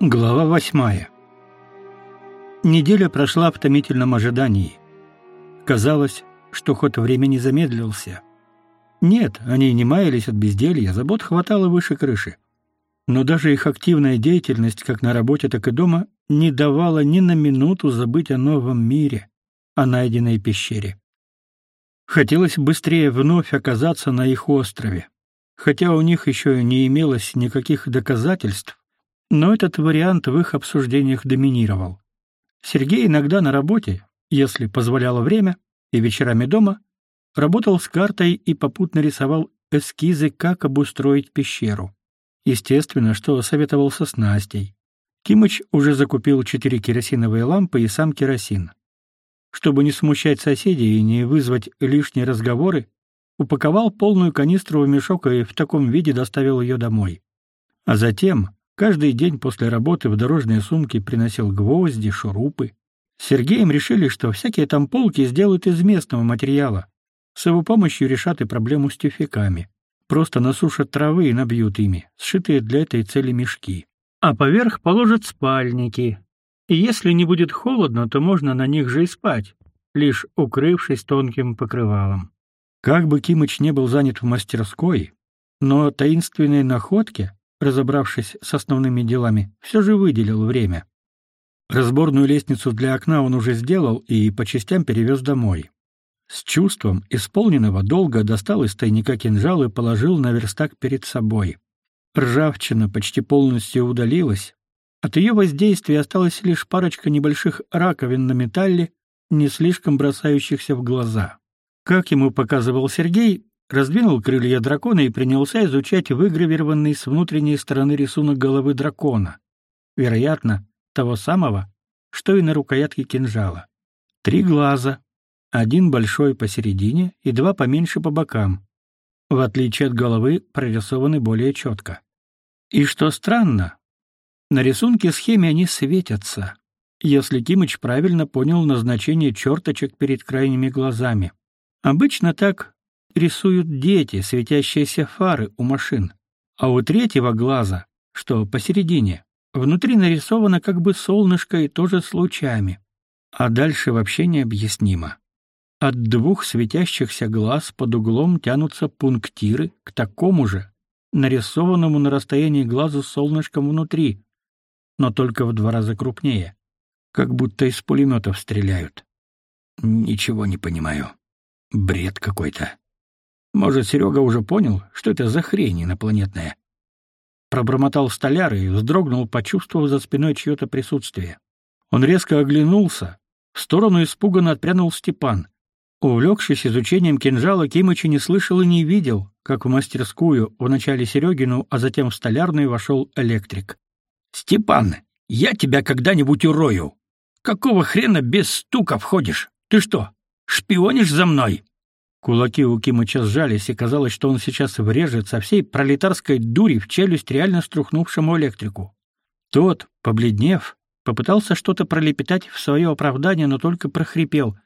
Глава восьмая. Неделя прошла в томительном ожидании. Казалось, что ход времени замедлился. Нет, они не маялись от безделья, забот хватало выше крыши. Но даже их активная деятельность, как на работе, так и дома, не давала ни на минуту забыть о новом мире, о найденной пещере. Хотелось быстрее вновь оказаться на их острове. Хотя у них еще не имелось никаких доказательств, но этот вариант в их обсуждениях доминировал. Сергей иногда на работе, если позволяло время, и вечерами дома, работал с картой и попутно рисовал эскизы, как обустроить пещеру. Естественно, что советовался с Настей. Кимыч уже закупил четыре керосиновые лампы и сам керосин. Чтобы не смущать соседей и не вызвать лишние разговоры, упаковал полную канистру в мешок и в таком виде доставил ее домой. А затем, Каждый день после работы в дорожные сумки приносил гвозди, шурупы. С Сергеем решили, что всякие там полки сделают из местного материала. С его помощью решат и проблему с тюфяками. Просто насушат травы и набьют ими, сшитые для этой цели мешки. А поверх положат спальники. И если не будет холодно, то можно на них же и спать, лишь укрывшись тонким покрывалом. Как бы Кимыч не был занят в мастерской, но таинственные находки, разобравшись с основными делами, все же выделил время. Разборную лестницу для окна он уже сделал и по частям перевез домой. С чувством исполненного долга достал из тайника кинжал и положил на верстак перед собой. Ржавчина почти полностью удалилась. От ее воздействия осталась лишь парочка небольших раковин на металле, не слишком бросающихся в глаза. Как ему показывал Сергей, раздвинул крылья дракона и принялся изучать выгравированный с внутренней стороны рисунок головы дракона. Вероятно, того самого, что и на рукоятке кинжала. Три глаза, один большой посередине и два поменьше по бокам. В отличие от головы, прорисованы более четко. И что странно, на рисунке схеме они светятся, если Кимыч правильно понял назначение черточек перед крайними глазами. Обычно так рисуют дети светящиеся фары у машин, а у третьего глаза, что посередине, внутри нарисовано как бы солнышко и тоже с лучами. А дальше вообще необъяснимо. От двух светящихся глаз под углом тянутся пунктиры к такому же, нарисованному на расстоянии глаза солнышком внутри, но только в два раза крупнее, как будто из пулеметов стреляют. Ничего не понимаю. Бред какой-то. Может, Серега уже понял, что это за хрень инопланетная? Пробормотал столяр и вздрогнул, почувствовав за спиной чье-то присутствие. Он резко оглянулся. В сторону испуганно отпрянул Степан. Увлекшись изучением кинжала, Кимыч не слышал и не видел, как в мастерскую, вначале Серегину, а затем в столярную вошел электрик. «Степан, я тебя когда-нибудь урою! Какого хрена без стука входишь? Ты что, шпионишь за мной?» Кулаки у Кимыча сжались, и казалось, что он сейчас врежет со всей пролетарской дури в челюсть реально струхнувшему электрику. Тот, побледнев, попытался что-то пролепетать в свое оправдание, но только прохрипел.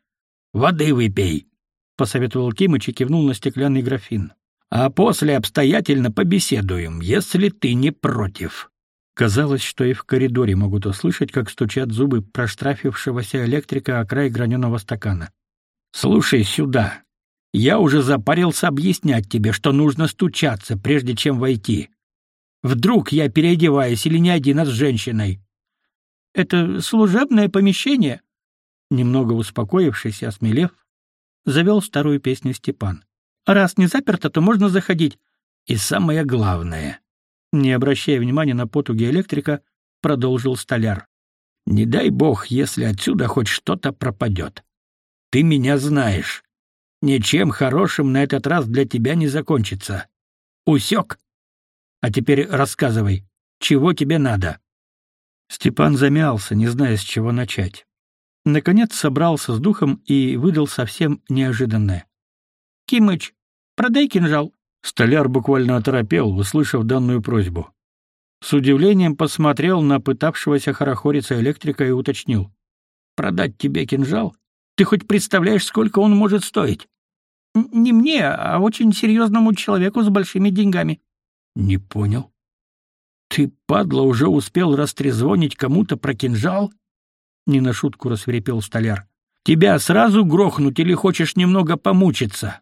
«Воды выпей!» — посоветовал Кимыч и кивнул на стеклянный графин. «А после обстоятельно побеседуем, если ты не против». Казалось, что и в коридоре могут услышать, как стучат зубы проштрафившегося электрика о край граненого стакана. «Слушай сюда!» Я уже запарился объяснять тебе, что нужно стучаться, прежде чем войти. Вдруг я переодеваюсь или не один, а с женщиной. Это служебное помещение? Немного успокоившись и осмелев, завел старую песню Степан. Раз не заперто, то можно заходить. И самое главное, не обращая внимания на потуги электрика, продолжил столяр. Не дай бог, если отсюда хоть что-то пропадет. Ты меня знаешь. Ничем хорошим на этот раз для тебя не закончится. Усек? А теперь рассказывай, чего тебе надо?» Степан замялся, не зная, с чего начать. Наконец собрался с духом и выдал совсем неожиданное. «Кимыч, продай кинжал». Столяр буквально оторопел, услышав данную просьбу. С удивлением посмотрел на пытавшегося хорохориться электрика и уточнил. «Продать тебе кинжал? Ты хоть представляешь, сколько он может стоить?» Не мне, а очень серьезному человеку с большими деньгами. Не понял. Ты, падла, уже успел растрезвонить кому-то про кинжал? Не на шутку рассверепел столяр. Тебя сразу грохнуть или хочешь немного помучиться?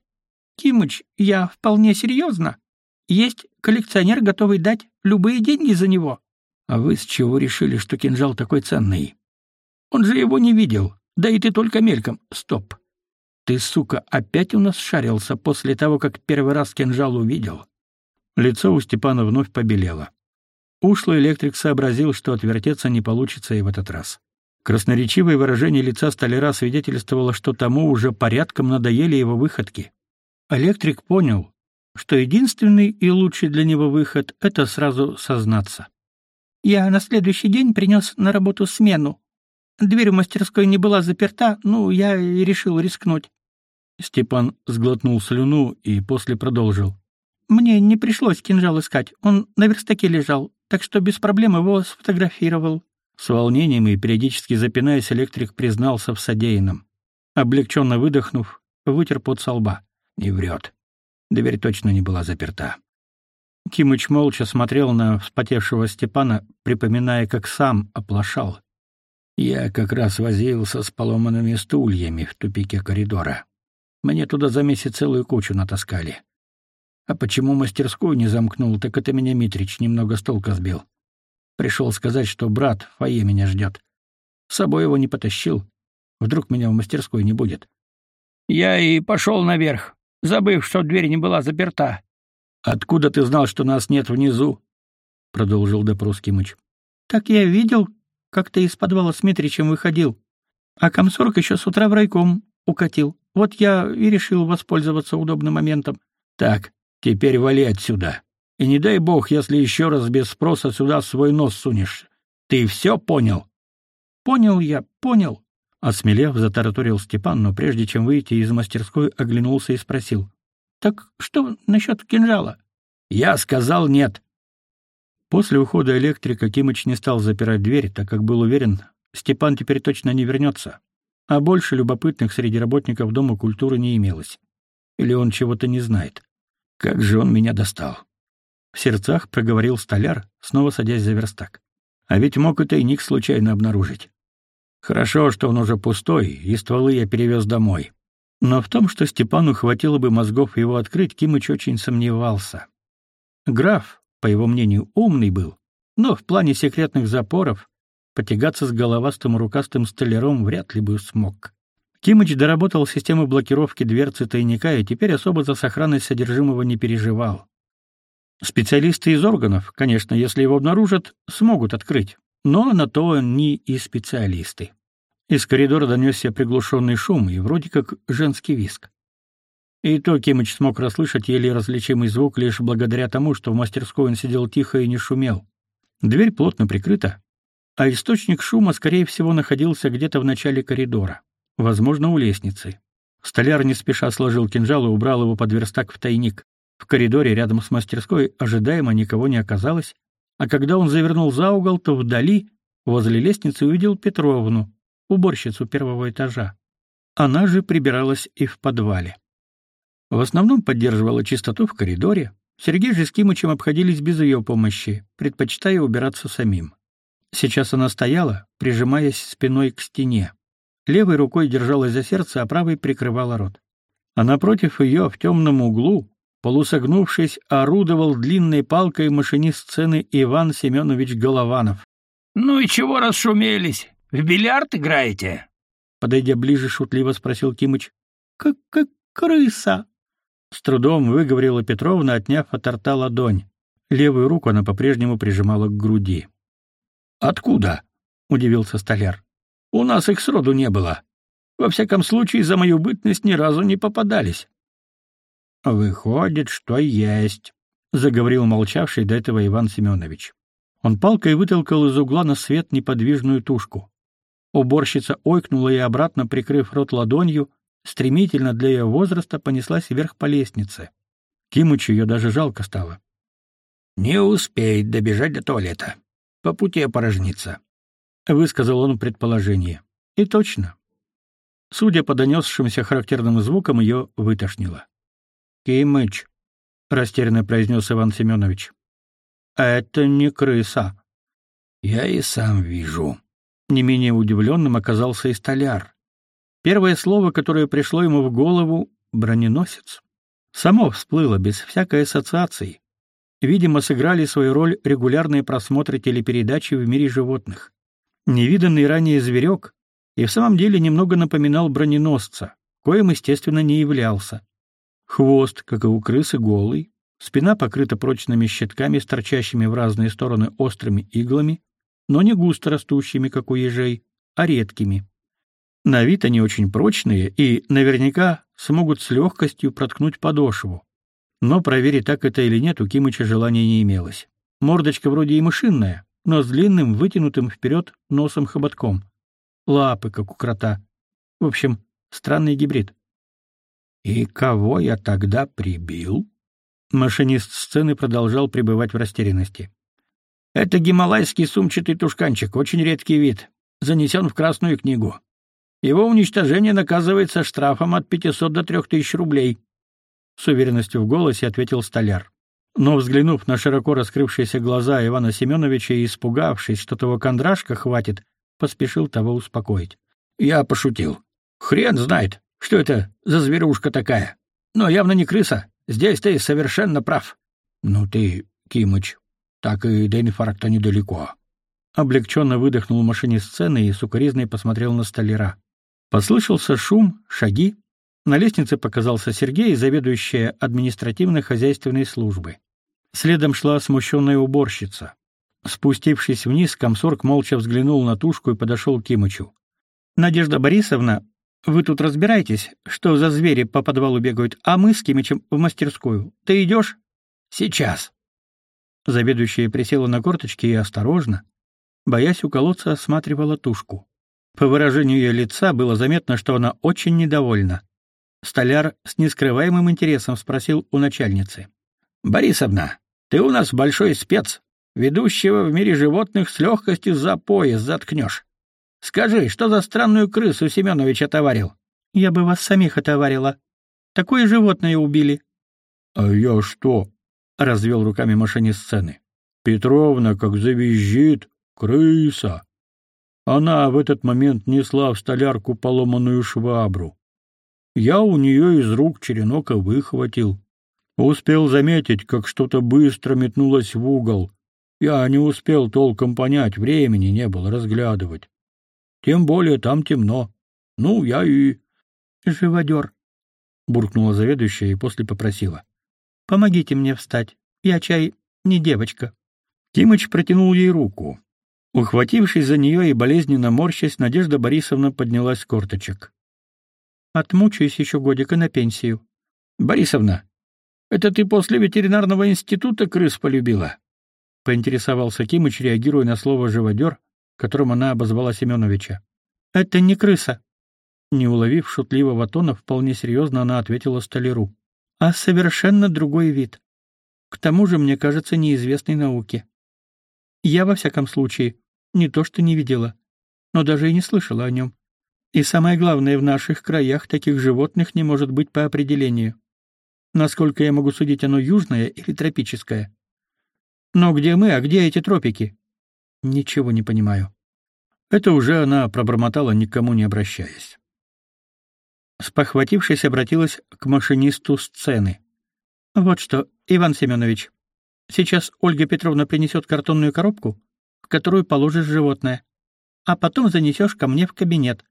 Кимыч, я вполне серьезно. Есть коллекционер, готовый дать любые деньги за него. А вы с чего решили, что кинжал такой ценный? Он же его не видел. Да и ты только мельком. Стоп. Ты, сука, опять у нас шарился после того, как первый раз кинжал увидел. Лицо у Степана вновь побелело. Ушлый электрик сообразил, что отвертеться не получится и в этот раз. Красноречивое выражение лица столяра свидетельствовало, что тому уже порядком надоели его выходки. Электрик понял, что единственный и лучший для него выход — это сразу сознаться. «Я на следующий день принес на работу смену. Дверь в мастерской не была заперта, ну, я и решил рискнуть». Степан сглотнул слюну и после продолжил. «Мне не пришлось кинжал искать, он на верстаке лежал, так что без проблем его сфотографировал». С волнением и периодически запинаясь, электрик признался в содеянном. Облегченно выдохнув, вытер пот со лба. Не врет. Дверь точно не была заперта. Кимыч молча смотрел на вспотевшего Степана, припоминая, как сам оплошал. Я как раз возился с поломанными стульями в тупике коридора. Мне туда за месяц целую кучу натаскали. А почему мастерскую не замкнул, так это меня Митрич немного с толка сбил. Пришел сказать, что брат в фойе меня ждет. С собой его не потащил. Вдруг меня в мастерской не будет. Я и пошел наверх забыв, что дверь не была заперта. Откуда ты знал, что нас нет внизу? продолжил допрос Кимыч. Так я видел, как ты из подвала с Митричем выходил. А комсорг еще с утра в райком укатил. Вот я и решил воспользоваться удобным моментом. Так, теперь вали отсюда. И не дай бог, если еще раз без спроса сюда свой нос сунешь. Ты все понял? Понял я, понял. Осмелев, затараторил Степан, но прежде чем выйти из мастерской, оглянулся и спросил. «Так что насчет кинжала?» «Я сказал нет». После ухода электрика Кимыч не стал запирать дверь, так как был уверен, Степан теперь точно не вернется. А больше любопытных среди работников Дома культуры не имелось. Или он чего-то не знает. Как же он меня достал. В сердцах проговорил столяр, снова садясь за верстак. А ведь мог и тайник случайно обнаружить. Хорошо, что он уже пустой, и стволы я перевез домой. Но в том, что Степану хватило бы мозгов его открыть, Кимыч очень сомневался. Граф, по его мнению, умный был, но в плане секретных запоров потягаться с головастым рукастым столяром вряд ли бы смог. Кимыч доработал систему блокировки дверцы тайника и теперь особо за сохранность содержимого не переживал. Специалисты из органов, конечно, если его обнаружат, смогут открыть но на то они и специалисты. Из коридора донесся приглушенный шум и вроде как женский визг. И то Кимыч смог расслышать еле различимый звук лишь благодаря тому, что в мастерской он сидел тихо и не шумел. Дверь плотно прикрыта, а источник шума, скорее всего, находился где-то в начале коридора, возможно, у лестницы. Столяр не спеша сложил кинжал и убрал его под верстак в тайник. В коридоре рядом с мастерской ожидаемо никого не оказалось, а когда он завернул за угол, то вдали, возле лестницы, увидел Петровну, уборщицу первого этажа. Она же прибиралась и в подвале. В основном поддерживала чистоту в коридоре. Сергей же с Кимычем обходились без ее помощи, предпочитая убираться самим. Сейчас она стояла, прижимаясь спиной к стене. Левой рукой держалась за сердце, а правой прикрывала рот. А напротив ее, в темном углу, Полусогнувшись, орудовал длинной палкой машинист сцены Иван Семенович Голованов. «Ну и чего расшумелись? В бильярд играете?» Подойдя ближе, шутливо спросил Кимыч. «Как, как крыса!» С трудом выговорила Петровна, отняв от рта ладонь. Левую руку она по-прежнему прижимала к груди. «Откуда?» — удивился столяр. «У нас их сроду не было. Во всяком случае, за мою бытность ни разу не попадались». Выходит, что есть, заговорил молчавший до этого Иван Семенович. Он палкой вытолкал из угла на свет неподвижную тушку. Уборщица ойкнула и обратно прикрыв рот ладонью, стремительно для ее возраста понеслась вверх по лестнице. Кимычу ее даже жалко стало. Не успеет добежать до туалета. По пути опорожнится, высказал он предположение. И точно. Судя по донесшимся характерным звукам, ее вытошнило. Кимыч, растерянно произнес Иван Семенович. Это не крыса. Я и сам вижу. Не менее удивленным оказался и столяр. Первое слово, которое пришло ему в голову — броненосец. Само всплыло без всякой ассоциации. Видимо, сыграли свою роль регулярные просмотры телепередачи в мире животных. Невиданный ранее зверек и в самом деле немного напоминал броненосца, коим, естественно, не являлся. Хвост, как и у крысы, голый, спина покрыта прочными щитками с торчащими в разные стороны острыми иглами, но не густо растущими, как у ежей, а редкими. На вид они очень прочные и наверняка смогут с легкостью проткнуть подошву. Но проверить, так это или нет, у Кимыча желания не имелось. Мордочка вроде и мышиная, но с длинным, вытянутым вперед носом-хоботком. Лапы, как у крота. В общем, странный гибрид. «И кого я тогда прибил?» Машинист сцены продолжал пребывать в растерянности. «Это гималайский сумчатый тушканчик, очень редкий вид. Занесен в Красную книгу. Его уничтожение наказывается штрафом от 500 до 3000 рублей с уверенностью в голосе ответил столяр. Но взглянув на широко раскрывшиеся глаза Ивана Семеновича и испугавшись, что того кондрашка хватит, поспешил того успокоить. Я пошутил. Хрен знает, что это за зверушка такая. Но явно не крыса. Здесь ты совершенно прав. Ну ты, Кимыч, так и до инфаркта недалеко. Облегченно выдохнул машинист сцены и сукоризной посмотрел на столяра. Послышался шум, шаги, на лестнице показался Сергей, заведующая административно-хозяйственной службой. Следом шла смущенная уборщица. Спустившись вниз, комсорг молча взглянул на тушку и подошел к Кимычу. «Надежда Борисовна, вы тут разбирайтесь, что за звери по подвалу бегают, а мы с Кимычем в мастерскую. Ты идешь?» «Сейчас». Заведующая присела на корточки и осторожно, боясь уколоться, осматривала тушку. По выражению ее лица было заметно, что она очень недовольна. Столяр с нескрываемым интересом спросил у начальницы. «Борисовна, ты у нас большой спец. Ведущего в мире животных с легкостью за пояс заткнешь. Скажи, что за странную крысу Семенович отоварил?» «Я бы вас самих отоварила. Такое животное убили». «А я что?» — развел руками машинист сцены. «Петровна как завизжит. Крыса!» Она в этот момент несла в столярку поломанную швабру. Я у нее из рук черенок выхватил. Успел заметить, как что-то быстро метнулось в угол. Я не успел толком понять, времени не было разглядывать. Тем более там темно. Ну, я и... — Живодер, — буркнула заведующая и после попросила. — Помогите мне встать. Я чай не девочка. Тимыч протянул ей руку. Ухватившись за нее и болезненно морщась, Надежда Борисовна поднялась с корточек. Отмучаюсь еще годика на пенсию. Борисовна, это ты после ветеринарного института крыс полюбила? Поинтересовался Кимыч, реагируя на слово «живодер», которым она обозвала Семеновича. Это не крыса. Не уловив шутливого тона, вполне серьезно она ответила столяру. А совершенно другой вид. К тому же, мне кажется, неизвестной науке. Я, во всяком случае, не то что не видела, но даже и не слышала о нем. И самое главное, в наших краях таких животных не может быть по определению. Насколько я могу судить, оно южное или тропическое. Но где мы, а где эти тропики? Ничего не понимаю. Это уже она пробормотала, никому не обращаясь. Спохватившись, обратилась к машинисту сцены. Вот что, Иван Семенович, сейчас Ольга Петровна принесет картонную коробку, в которую положишь животное, а потом занесешь ко мне в кабинет.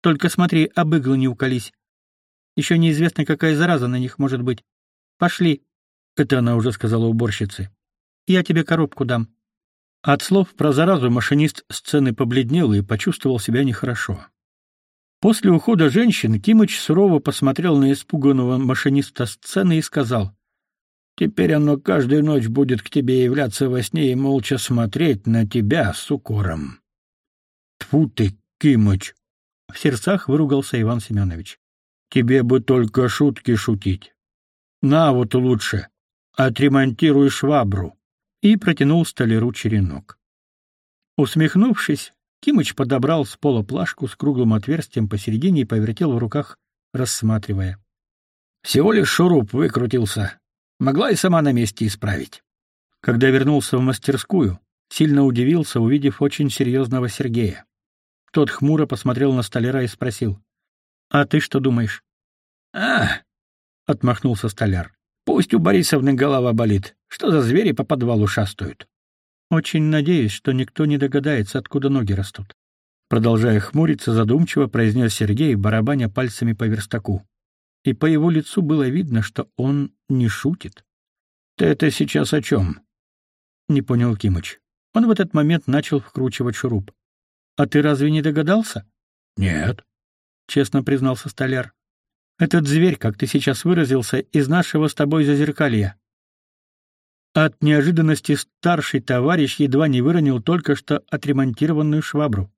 Только смотри, об иглы не уколись. Еще неизвестно, какая зараза на них может быть. Пошли. Это она уже сказала уборщице. Я тебе коробку дам. От слов про заразу машинист сцены побледнел и почувствовал себя нехорошо. После ухода женщин Кимыч сурово посмотрел на испуганного машиниста сцены и сказал: "Теперь оно каждую ночь будет к тебе являться во сне и молча смотреть на тебя с укором". Тфу ты, Кимыч, в сердцах выругался Иван Семенович. Тебе бы только шутки шутить. На вот лучше, отремонтируй швабру. И протянул столяру черенок. Усмехнувшись, Кимыч подобрал с пола плашку с круглым отверстием посередине и повертел в руках, рассматривая. Всего лишь шуруп выкрутился. Могла и сама на месте исправить. Когда вернулся в мастерскую, сильно удивился, увидев очень серьезного Сергея. Тот хмуро посмотрел на столяра и спросил: "А ты что думаешь?" "А", отмахнулся столяр. "Пусть у Борисовны голова болит. Что за звери по подвалу шастают?" Очень надеюсь, что никто не догадается, откуда ноги растут. Продолжая хмуриться, задумчиво произнес Сергей, барабаня пальцами по верстаку. И по его лицу было видно, что он не шутит. «Ты это сейчас о чем?» — не понял Кимыч. Он в этот момент начал вкручивать шуруп. «А ты разве не догадался?» «Нет», — честно признался столяр. «Этот зверь, как ты сейчас выразился, из нашего с тобой зазеркалья. От неожиданности старший товарищ едва не выронил только что отремонтированную швабру.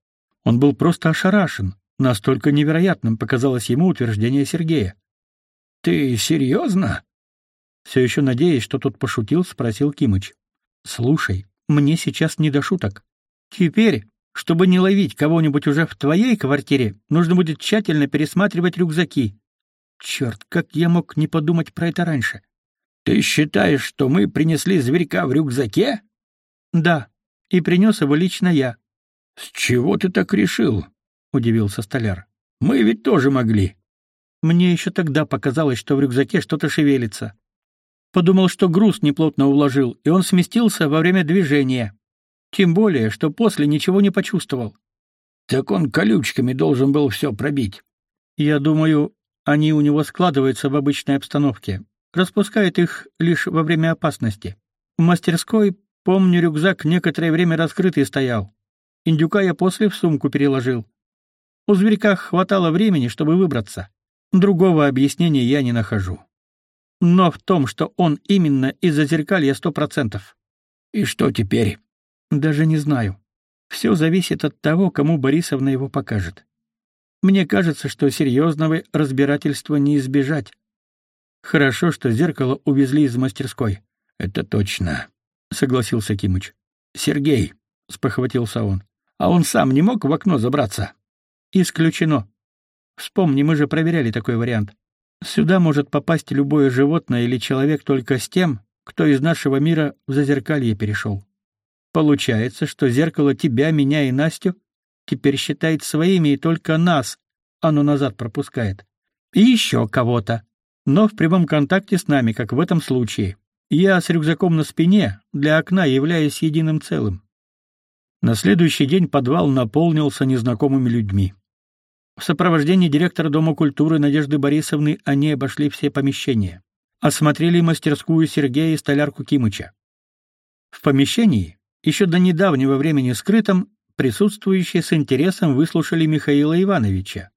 Он был просто ошарашен, настолько невероятным показалось ему утверждение Сергея. Ты серьезно?» Все еще надеясь, что тот пошутил, спросил Кимыч. Слушай, мне сейчас не до шуток. Теперь, чтобы не ловить кого-нибудь уже в твоей квартире, нужно будет тщательно пересматривать рюкзаки. Черт, как я мог не подумать про это раньше? Ты считаешь, что мы принесли зверька в рюкзаке? Да, и принес его лично я. С чего ты так решил? удивился столяр. Мы ведь тоже могли. Мне еще тогда показалось, что в рюкзаке что-то шевелится. Подумал, что груз неплотно уложил, и он сместился во время движения. Тем более, что после ничего не почувствовал. Так он колючками должен был все пробить. Я думаю, они у него складываются в обычной обстановке. Распускает их лишь во время опасности. В мастерской, помню, рюкзак некоторое время раскрытый стоял. Индюка я после в сумку переложил. У зверька хватало времени, чтобы выбраться. Другого объяснения я не нахожу. Но в том, что он именно из-за зеркалья сто процентов. И что теперь? Даже не знаю. Все зависит от того, кому Борисовна его покажет. Мне кажется, что серьезного разбирательства не избежать. Хорошо, что зеркало увезли из мастерской. Это точно, согласился Кимыч. Сергей, спохватился он. А он сам не мог в окно забраться? Исключено. Вспомни, мы же проверяли такой вариант. Сюда может попасть любое животное или человек только с тем, кто из нашего мира в зазеркалье перешел. Получается, что зеркало тебя, меня и Настю теперь считает своими и только нас оно назад пропускает. И еще кого-то но в прямом контакте с нами, как в этом случае. Я с рюкзаком на спине, для окна являюсь единым целым. На следующий день подвал наполнился незнакомыми людьми. В сопровождении директора Дома культуры Надежды Борисовны они обошли все помещения. Осмотрели мастерскую Сергея и столярку Кимыча. В помещении, еще до недавнего времени скрытом, присутствующие с интересом выслушали Михаила Ивановича.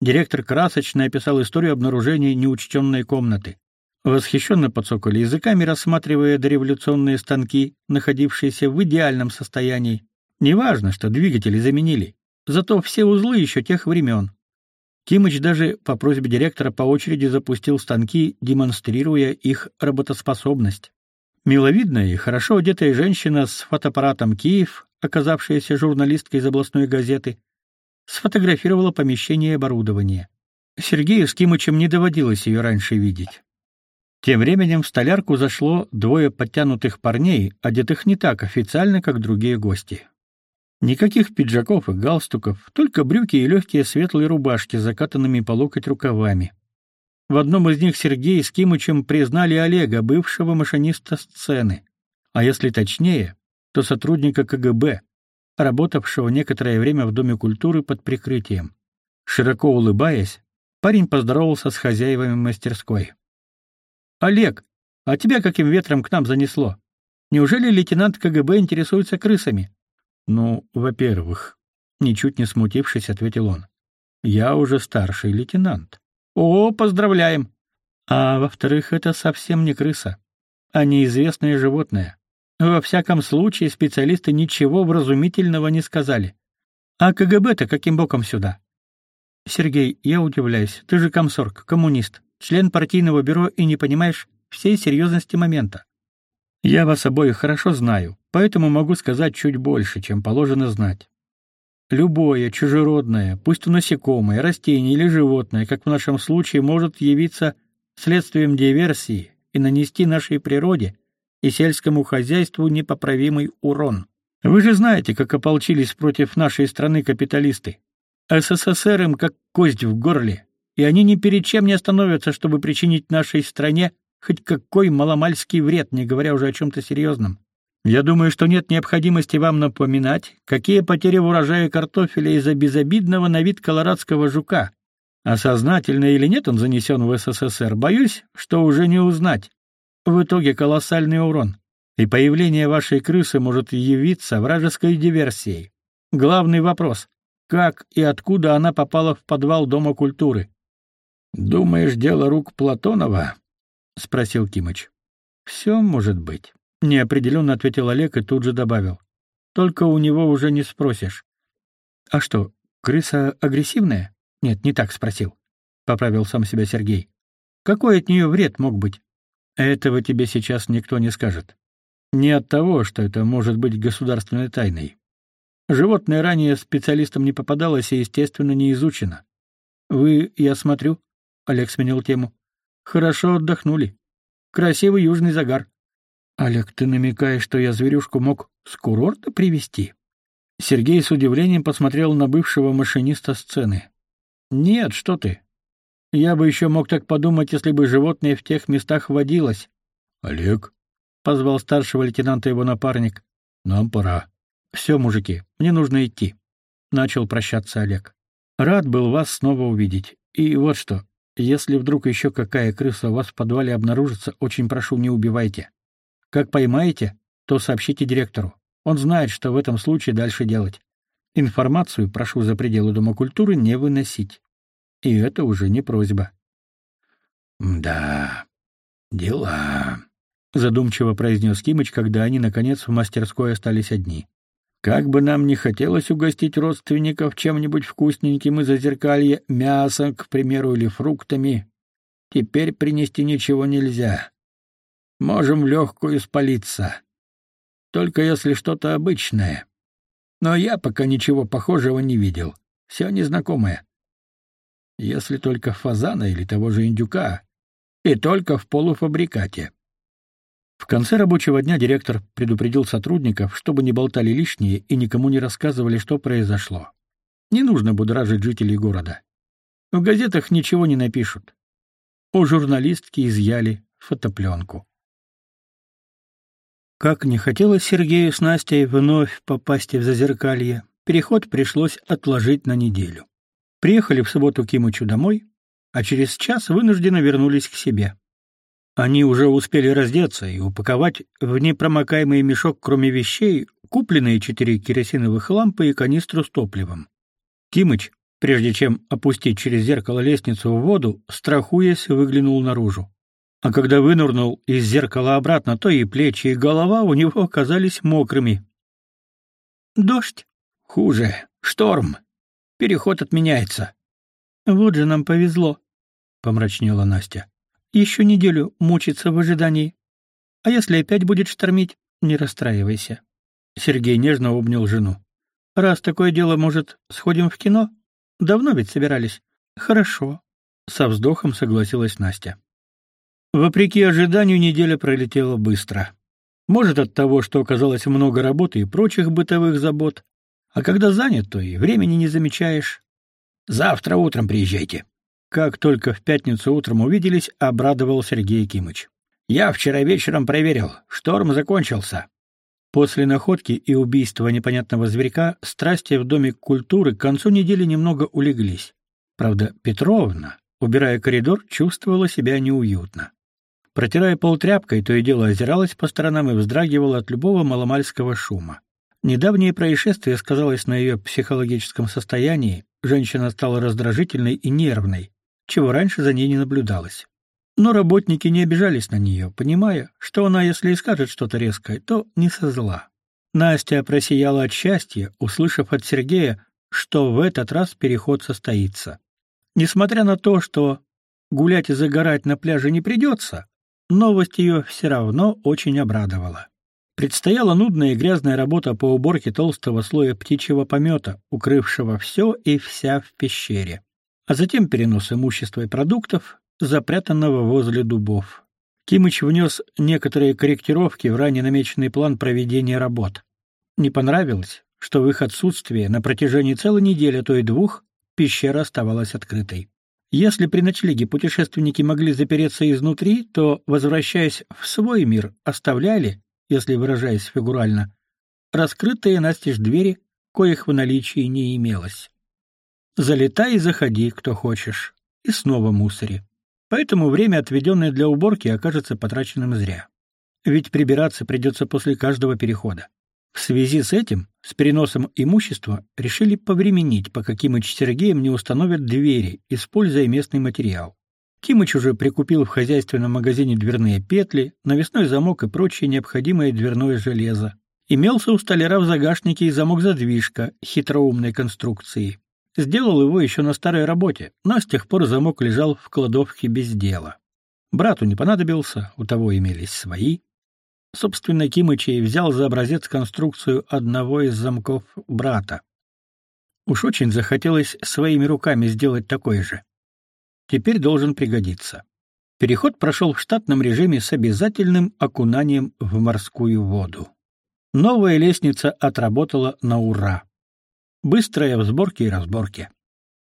Директор красочно описал историю обнаружения неучтенной комнаты. Восхищенно подсокали языками, рассматривая дореволюционные станки, находившиеся в идеальном состоянии. Неважно, что двигатели заменили, зато все узлы еще тех времен. Кимыч даже по просьбе директора по очереди запустил станки, демонстрируя их работоспособность. Миловидная и хорошо одетая женщина с фотоаппаратом Киев, оказавшаяся журналисткой из областной газеты, сфотографировала помещение и оборудование. Сергею с Кимычем не доводилось ее раньше видеть. Тем временем в столярку зашло двое подтянутых парней, одетых не так официально, как другие гости. Никаких пиджаков и галстуков, только брюки и легкие светлые рубашки с закатанными по локоть рукавами. В одном из них Сергей с Кимычем признали Олега, бывшего машиниста сцены, а если точнее, то сотрудника КГБ, работавшего некоторое время в Доме культуры под прикрытием. Широко улыбаясь, парень поздоровался с хозяевами мастерской. «Олег, а тебя каким ветром к нам занесло? Неужели лейтенант КГБ интересуется крысами?» «Ну, во-первых», — ничуть не смутившись, ответил он, — «я уже старший лейтенант». «О, поздравляем!» «А во-вторых, это совсем не крыса, а неизвестное животное. Во всяком случае, специалисты ничего вразумительного не сказали. А КГБ-то каким боком сюда? Сергей, я удивляюсь. Ты же комсорг, коммунист, член партийного бюро и не понимаешь всей серьезности момента. Я вас обоих хорошо знаю, поэтому могу сказать чуть больше, чем положено знать. Любое чужеродное, пусть насекомое, растение или животное, как в нашем случае, может явиться следствием диверсии и нанести нашей природе и сельскому хозяйству непоправимый урон. Вы же знаете, как ополчились против нашей страны капиталисты. СССР им как кость в горле, и они ни перед чем не остановятся, чтобы причинить нашей стране хоть какой маломальский вред, не говоря уже о чем-то серьезном. Я думаю, что нет необходимости вам напоминать, какие потери в урожае картофеля из-за безобидного на вид колорадского жука. А сознательно или нет он занесен в СССР, боюсь, что уже не узнать. В итоге колоссальный урон. И появление вашей крысы может явиться вражеской диверсией. Главный вопрос: как и откуда она попала в подвал Дома культуры? Думаешь, дело рук Платонова? Спросил Кимыч. «Все может быть, неопределенно ответил Олег и тут же добавил: Только у него уже не спросишь. А что, крыса агрессивная? Нет, не так спросил. Поправил сам себя Сергей. Какой от нее вред мог быть? Этого тебе сейчас никто не скажет. Не от того, что это может быть государственной тайной. Животное ранее специалистам не попадалось и, естественно, не изучено. Вы, я смотрю, Олег сменил тему. Хорошо отдохнули. Красивый южный загар. Олег, ты намекаешь, что я зверюшку мог с курорта привезти? Сергей с удивлением посмотрел на бывшего машиниста сцены. Нет, что ты? Я бы еще мог так подумать, если бы животное в тех местах водилось. Олег, позвал старшего лейтенанта его напарник. Нам пора. Все, мужики, мне нужно идти, начал прощаться Олег. Рад был вас снова увидеть. И вот что, если вдруг еще какая крыса у вас в подвале обнаружится, очень прошу, не убивайте. Как поймаете, то сообщите директору. Он знает, что в этом случае дальше делать. Информацию прошу за пределы Дома культуры не выносить. И это уже не просьба. Да. Дела, задумчиво произнес Кимыч, когда они наконец в мастерской остались одни. Как бы нам ни хотелось угостить родственников чем-нибудь вкусненьким из зеркалья, мясом, к примеру, или фруктами, теперь принести ничего нельзя. Можем легкую спалиться. Только если что-то обычное. Но я пока ничего похожего не видел. Все незнакомое. Если только фазана или того же индюка, и только в полуфабрикате. В конце рабочего дня директор предупредил сотрудников, чтобы не болтали лишнее и никому не рассказывали, что произошло. Не нужно будоражить жителей города. В газетах ничего не напишут. У журналистки изъяли фотопленку. Как не хотелось Сергею с Настей вновь попасть в зазеркалье, переход пришлось отложить на неделю. Приехали в субботу Кимычу домой, а через час вынужденно вернулись к себе. Они уже успели раздеться и упаковать в непромокаемый мешок, кроме вещей, купленные четыре керосиновых лампы и канистру с топливом. Кимыч, прежде чем опустить через зеркало лестницу в воду, страхуясь, выглянул наружу. А когда вынырнул из зеркала обратно, то и плечи, и голова у него оказались мокрыми. «Дождь?» «Хуже. Шторм. Переход отменяется». «Вот же нам повезло», — помрачнела Настя. Еще неделю мучиться в ожидании. А если опять будет штормить, не расстраивайся. Сергей нежно обнял жену. Раз такое дело, может, сходим в кино? Давно ведь собирались. Хорошо, со вздохом согласилась Настя. Вопреки ожиданию, неделя пролетела быстро. Может, от того, что оказалось много работы и прочих бытовых забот, а когда занят, то и времени не замечаешь. Завтра утром приезжайте, как только в пятницу утром увиделись, обрадовал Сергей Кимыч. Я вчера вечером проверил, шторм закончился. После находки и убийства непонятного зверька страсти в доме культуры к концу недели немного улеглись. Правда, Петровна, убирая коридор, чувствовала себя неуютно. Протирая пол тряпкой, то и дело озиралась по сторонам и вздрагивала от любого маломальского шума. Недавнее происшествие сказалось на ее психологическом состоянии, женщина стала раздражительной и нервной, чего раньше за ней не наблюдалось. Но работники не обижались на нее, понимая, что она, если и скажет что-то резкое, то не со зла. Настя просияла от счастья, услышав от Сергея, что в этот раз переход состоится. Несмотря на то, что гулять и загорать на пляже не придется, новость ее все равно очень обрадовала. Предстояла нудная и грязная работа по уборке толстого слоя птичьего помета, укрывшего все и вся в пещере а затем перенос имущества и продуктов, запрятанного возле дубов. Кимыч внес некоторые корректировки в ранее намеченный план проведения работ. Не понравилось, что в их отсутствие на протяжении целой недели, а то и двух, пещера оставалась открытой. Если при ночлеге путешественники могли запереться изнутри, то, возвращаясь в свой мир, оставляли, если выражаясь фигурально, раскрытые настежь двери, коих в наличии не имелось. Залетай и заходи, кто хочешь, и снова мусори. Поэтому время, отведенное для уборки, окажется потраченным зря. Ведь прибираться придется после каждого перехода. В связи с этим, с переносом имущества, решили повременить, пока Кимыч с Сергеем не установят двери, используя местный материал. Кимыч уже прикупил в хозяйственном магазине дверные петли, навесной замок и прочее необходимое дверное железо. Имелся у столяра в загашнике и замок-задвижка хитроумной конструкции. Сделал его еще на старой работе, но с тех пор замок лежал в кладовке без дела. Брату не понадобился, у того имелись свои. Собственно, Кимычей взял за образец конструкцию одного из замков брата. Уж очень захотелось своими руками сделать такой же. Теперь должен пригодиться. Переход прошел в штатном режиме с обязательным окунанием в морскую воду. Новая лестница отработала на ура. Быстрая в сборке и разборке.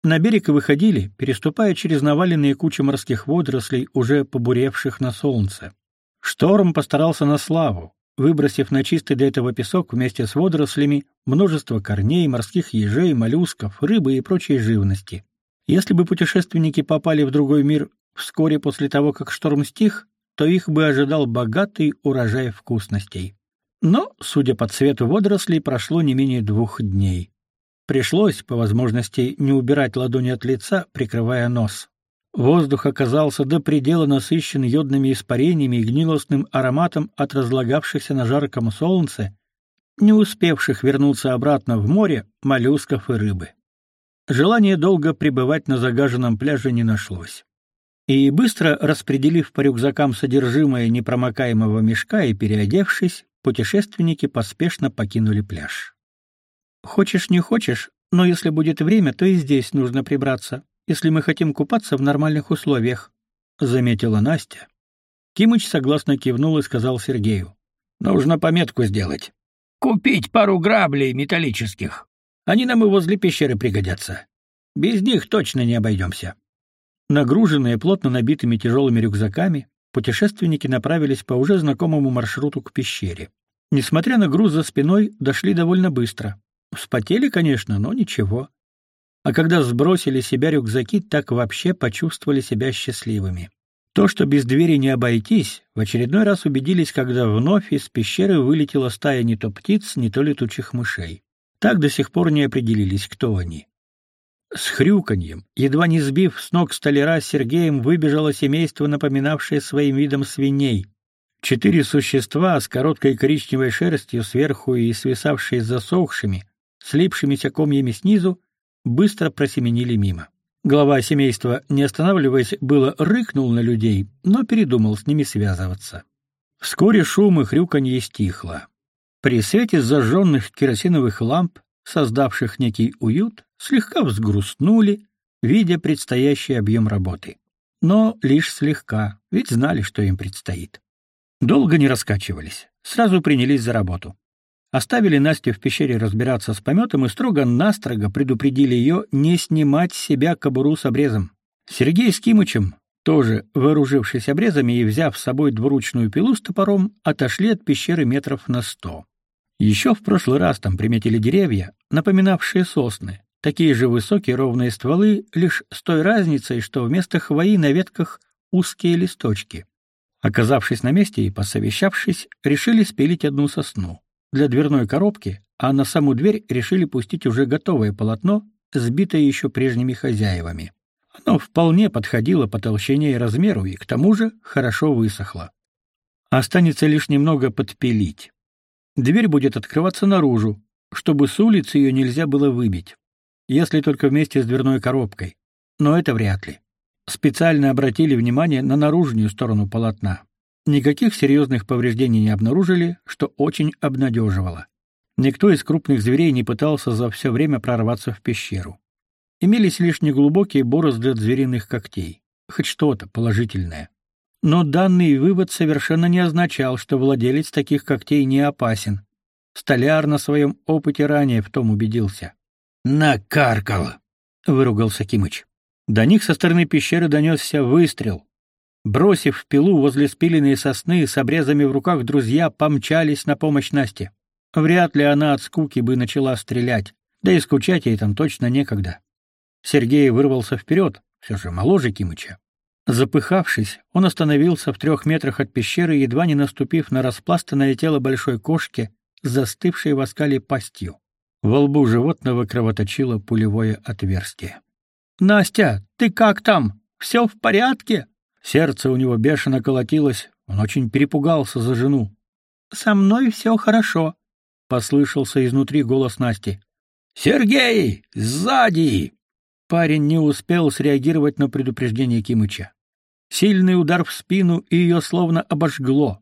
На берег выходили, переступая через наваленные кучи морских водорослей, уже побуревших на солнце. Шторм постарался на славу, выбросив на чистый до этого песок вместе с водорослями множество корней, морских ежей, моллюсков, рыбы и прочей живности. Если бы путешественники попали в другой мир вскоре после того, как шторм стих, то их бы ожидал богатый урожай вкусностей. Но, судя по цвету водорослей, прошло не менее двух дней. Пришлось, по возможности, не убирать ладони от лица, прикрывая нос. Воздух оказался до предела насыщен йодными испарениями и гнилостным ароматом от разлагавшихся на жарком солнце, не успевших вернуться обратно в море, моллюсков и рыбы. Желания долго пребывать на загаженном пляже не нашлось. И быстро распределив по рюкзакам содержимое непромокаемого мешка и переодевшись, путешественники поспешно покинули пляж. Хочешь не хочешь, но если будет время, то и здесь нужно прибраться, если мы хотим купаться в нормальных условиях, заметила Настя. Кимыч согласно кивнул и сказал Сергею: "Нужно пометку сделать. Купить пару граблей металлических. Они нам и возле пещеры пригодятся. Без них точно не обойдемся». Нагруженные плотно набитыми тяжелыми рюкзаками, путешественники направились по уже знакомому маршруту к пещере. Несмотря на груз за спиной, дошли довольно быстро. Вспотели, конечно, но ничего. А когда сбросили себя рюкзаки, так вообще почувствовали себя счастливыми. То, что без двери не обойтись, в очередной раз убедились, когда вновь из пещеры вылетела стая не то птиц, не то летучих мышей. Так до сих пор не определились, кто они. С хрюканьем, едва не сбив с ног столяра, Сергеем выбежало семейство, напоминавшее своим видом свиней. Четыре существа с короткой коричневой шерстью сверху и свисавшие засохшими, слипшимися комьями снизу, быстро просеменили мимо. Глава семейства, не останавливаясь, было рыкнул на людей, но передумал с ними связываться. Вскоре шум и хрюканье стихло. При свете зажженных керосиновых ламп, создавших некий уют, слегка взгрустнули, видя предстоящий объем работы. Но лишь слегка, ведь знали, что им предстоит. Долго не раскачивались, сразу принялись за работу. Оставили Настю в пещере разбираться с пометом и строго-настрого предупредили ее не снимать с себя кобуру с обрезом. Сергей с Кимычем, тоже вооружившись обрезами и взяв с собой двуручную пилу с топором, отошли от пещеры метров на сто. Еще в прошлый раз там приметили деревья, напоминавшие сосны, такие же высокие ровные стволы, лишь с той разницей, что вместо хвои на ветках узкие листочки. Оказавшись на месте и посовещавшись, решили спилить одну сосну для дверной коробки, а на саму дверь решили пустить уже готовое полотно, сбитое еще прежними хозяевами. Оно вполне подходило по толщине и размеру и к тому же хорошо высохло. Останется лишь немного подпилить. Дверь будет открываться наружу, чтобы с улицы ее нельзя было выбить, если только вместе с дверной коробкой. Но это вряд ли. Специально обратили внимание на наружную сторону полотна. Никаких серьезных повреждений не обнаружили, что очень обнадеживало. Никто из крупных зверей не пытался за все время прорваться в пещеру. Имелись лишь неглубокие борозды от звериных когтей. Хоть что-то положительное. Но данный вывод совершенно не означал, что владелец таких когтей не опасен. Столяр на своем опыте ранее в том убедился. «Накаркал!» — выругался Кимыч. До них со стороны пещеры донесся выстрел. Бросив пилу возле спиленной сосны с обрезами в руках, друзья помчались на помощь Насте. Вряд ли она от скуки бы начала стрелять, да и скучать ей там точно некогда. Сергей вырвался вперед, все же моложе Кимыча. Запыхавшись, он остановился в трех метрах от пещеры, едва не наступив на распластанное тело большой кошки, застывшей в оскале пастью. Во лбу животного кровоточило пулевое отверстие. «Настя, ты как там? Все в порядке?» Сердце у него бешено колотилось, он очень перепугался за жену. «Со мной все хорошо», — послышался изнутри голос Насти. «Сергей, сзади!» Парень не успел среагировать на предупреждение Кимыча. Сильный удар в спину и ее словно обожгло.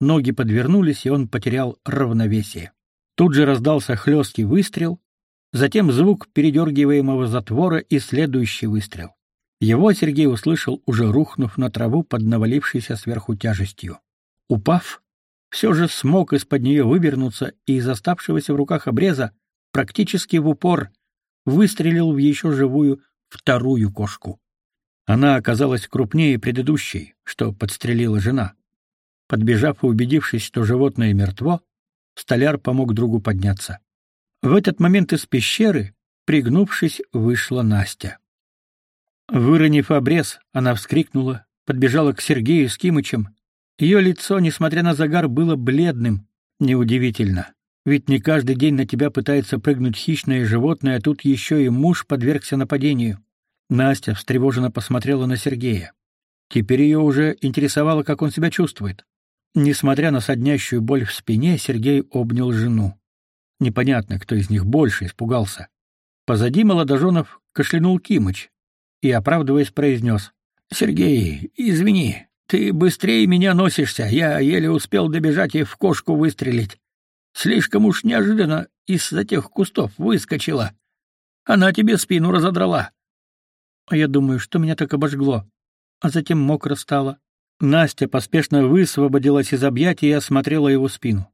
Ноги подвернулись, и он потерял равновесие. Тут же раздался хлесткий выстрел, затем звук передергиваемого затвора и следующий выстрел. Его Сергей услышал, уже рухнув на траву под навалившейся сверху тяжестью. Упав, все же смог из-под нее вывернуться и из оставшегося в руках обреза практически в упор выстрелил в еще живую вторую кошку. Она оказалась крупнее предыдущей, что подстрелила жена. Подбежав и убедившись, что животное мертво, столяр помог другу подняться. В этот момент из пещеры, пригнувшись, вышла Настя. Выронив обрез, она вскрикнула, подбежала к Сергею с Кимычем. Ее лицо, несмотря на загар, было бледным. Неудивительно, ведь не каждый день на тебя пытается прыгнуть хищное животное, а тут еще и муж подвергся нападению. Настя встревоженно посмотрела на Сергея. Теперь ее уже интересовало, как он себя чувствует. Несмотря на соднящую боль в спине, Сергей обнял жену. Непонятно, кто из них больше испугался. Позади молодоженов кашлянул Кимыч, и, оправдываясь, произнес. «Сергей, извини, ты быстрее меня носишься, я еле успел добежать и в кошку выстрелить. Слишком уж неожиданно из-за тех кустов выскочила. Она тебе спину разодрала». А я думаю, что меня так обожгло. А затем мокро стало. Настя поспешно высвободилась из объятий и осмотрела его спину.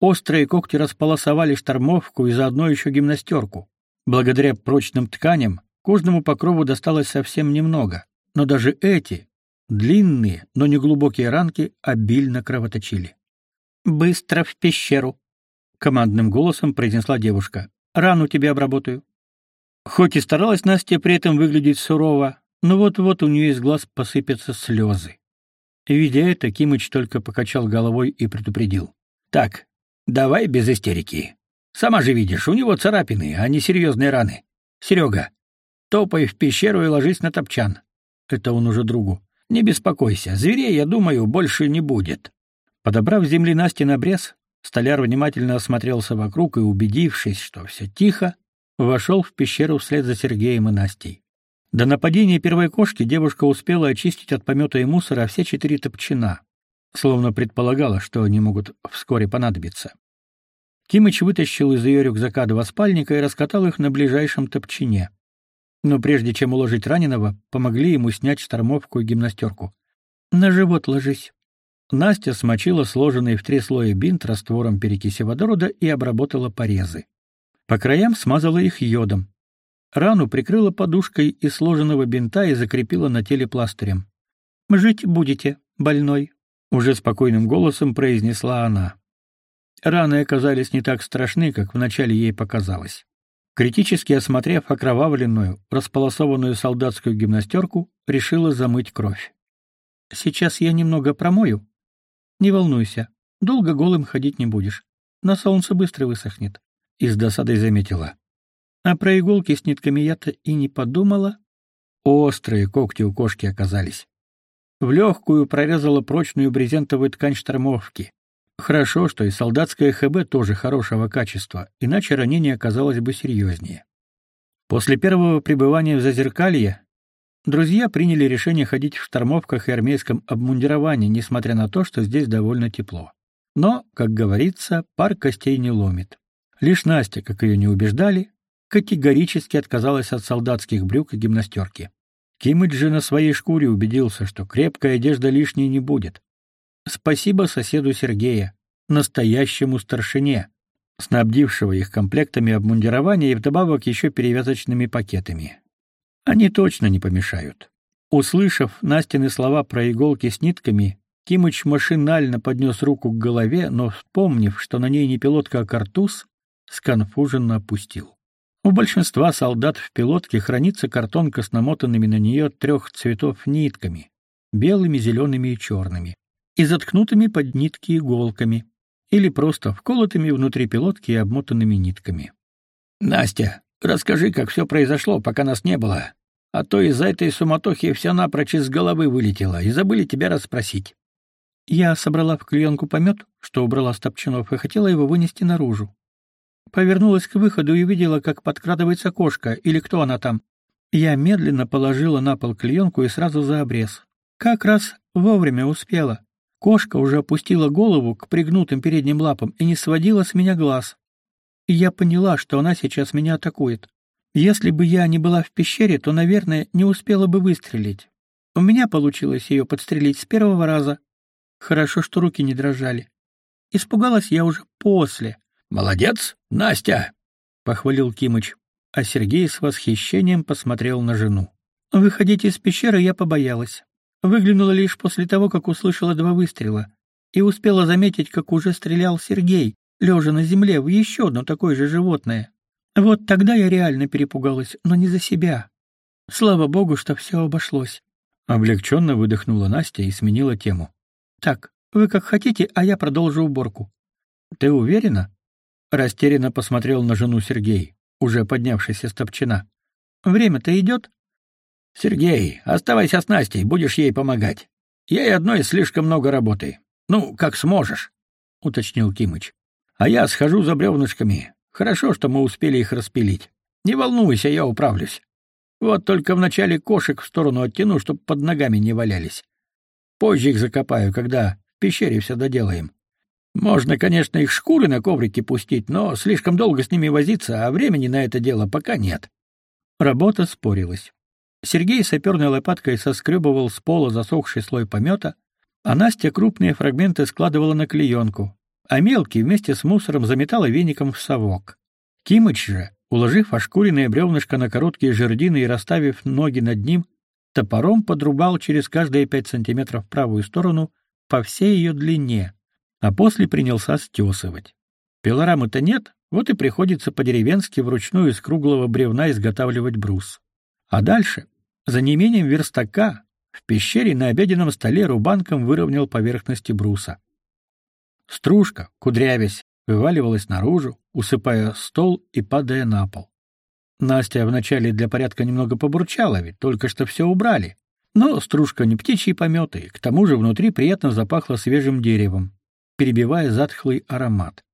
Острые когти располосовали штормовку и заодно еще гимнастерку. Благодаря прочным тканям Кожному покрову досталось совсем немного, но даже эти, длинные, но не глубокие ранки, обильно кровоточили. «Быстро в пещеру!» — командным голосом произнесла девушка. «Рану тебе обработаю». Хоть и старалась Настя при этом выглядеть сурово, но вот-вот у нее из глаз посыпятся слезы. Видя это, Кимыч только покачал головой и предупредил. «Так, давай без истерики. Сама же видишь, у него царапины, а не серьезные раны. Серега, Топай в пещеру и ложись на топчан. Это он уже другу. Не беспокойся, зверей, я думаю, больше не будет. Подобрав земли Настин обрез, столяр внимательно осмотрелся вокруг и, убедившись, что все тихо, вошел в пещеру вслед за Сергеем и Настей. До нападения первой кошки девушка успела очистить от помета и мусора все четыре топчина, словно предполагала, что они могут вскоре понадобиться. Кимыч вытащил из ее рюкзака два спальника и раскатал их на ближайшем топчине но прежде чем уложить раненого, помогли ему снять штормовку и гимнастерку. «На живот ложись». Настя смочила сложенный в три слоя бинт раствором перекиси водорода и обработала порезы. По краям смазала их йодом. Рану прикрыла подушкой из сложенного бинта и закрепила на теле пластырем. «Жить будете, больной», — уже спокойным голосом произнесла она. Раны оказались не так страшны, как вначале ей показалось. Критически осмотрев окровавленную, располосованную солдатскую гимнастерку, решила замыть кровь. «Сейчас я немного промою. Не волнуйся, долго голым ходить не будешь. На солнце быстро высохнет», — и с досадой заметила. А про иголки с нитками я-то и не подумала. Острые когти у кошки оказались. В легкую прорезала прочную брезентовую ткань штормовки. Хорошо, что и солдатское ХБ тоже хорошего качества, иначе ранение оказалось бы серьезнее. После первого пребывания в Зазеркалье друзья приняли решение ходить в штормовках и армейском обмундировании, несмотря на то, что здесь довольно тепло. Но, как говорится, пар костей не ломит. Лишь Настя, как ее не убеждали, категорически отказалась от солдатских брюк и гимнастерки. Кимыч же на своей шкуре убедился, что крепкая одежда лишней не будет. Спасибо соседу Сергея, настоящему старшине, снабдившего их комплектами обмундирования и вдобавок еще перевязочными пакетами. Они точно не помешают. Услышав Настины слова про иголки с нитками, Кимыч машинально поднес руку к голове, но, вспомнив, что на ней не пилотка, а картуз, сконфуженно опустил. У большинства солдат в пилотке хранится картонка с намотанными на нее трех цветов нитками — белыми, зелеными и черными, и заткнутыми под нитки иголками, или просто вколотыми внутри пилотки и обмотанными нитками. «Настя, расскажи, как все произошло, пока нас не было, а то из-за этой суматохи все напрочь из головы вылетело, и забыли тебя расспросить». Я собрала в клеенку помет, что убрала с топчанов, и хотела его вынести наружу. Повернулась к выходу и увидела, как подкрадывается кошка, или кто она там. Я медленно положила на пол клеенку и сразу за обрез. Как раз вовремя успела. Кошка уже опустила голову к пригнутым передним лапам и не сводила с меня глаз. И я поняла, что она сейчас меня атакует. Если бы я не была в пещере, то, наверное, не успела бы выстрелить. У меня получилось ее подстрелить с первого раза, Хорошо, что руки не дрожали. Испугалась я уже после. Молодец, Настя, похвалил Кимыч, а Сергей с восхищением посмотрел на жену. Выходить из пещеры я побоялась. Выглянула лишь после того, как услышала два выстрела, и успела заметить, как уже стрелял Сергей, лежа на земле в еще одно такое же животное. Вот тогда я реально перепугалась, но не за себя. Слава богу, что все обошлось. Облегченно выдохнула Настя и сменила тему. Так, вы как хотите, а я продолжу уборку. Ты уверена? Растерянно посмотрел на жену Сергей, уже поднявшийся с топчина. Время-то идет?» Сергей, оставайся с Настей, будешь ей помогать. Ей одной слишком много работы. Ну, как сможешь, уточнил Кимыч. А я схожу за бревнышками. Хорошо, что мы успели их распилить. Не волнуйся, я управлюсь. Вот только вначале кошек в сторону оттяну, чтобы под ногами не валялись. Позже их закопаю, когда в пещере все доделаем. Можно, конечно, их шкуры на коврике пустить, но слишком долго с ними возиться, а времени на это дело пока нет. Работа спорилась. Сергей саперной лопаткой соскребывал с пола засохший слой помета, а Настя крупные фрагменты складывала на клеенку, а мелкие вместе с мусором заметала веником в совок. Кимыч же, уложив ошкуренное бревнышко на короткие жердины и расставив ноги над ним, топором подрубал через каждые пять сантиметров правую сторону по всей ее длине, а после принялся стесывать. Пилорамы-то нет, вот и приходится по-деревенски вручную из круглого бревна изготавливать брус. А дальше, за неимением верстака, в пещере на обеденном столе рубанком выровнял поверхности бруса. Стружка, кудрявясь, вываливалась наружу, усыпая стол и падая на пол. Настя вначале для порядка немного побурчала, ведь только что все убрали. Но стружка не птичьи пометы, к тому же внутри приятно запахло свежим деревом, перебивая затхлый аромат.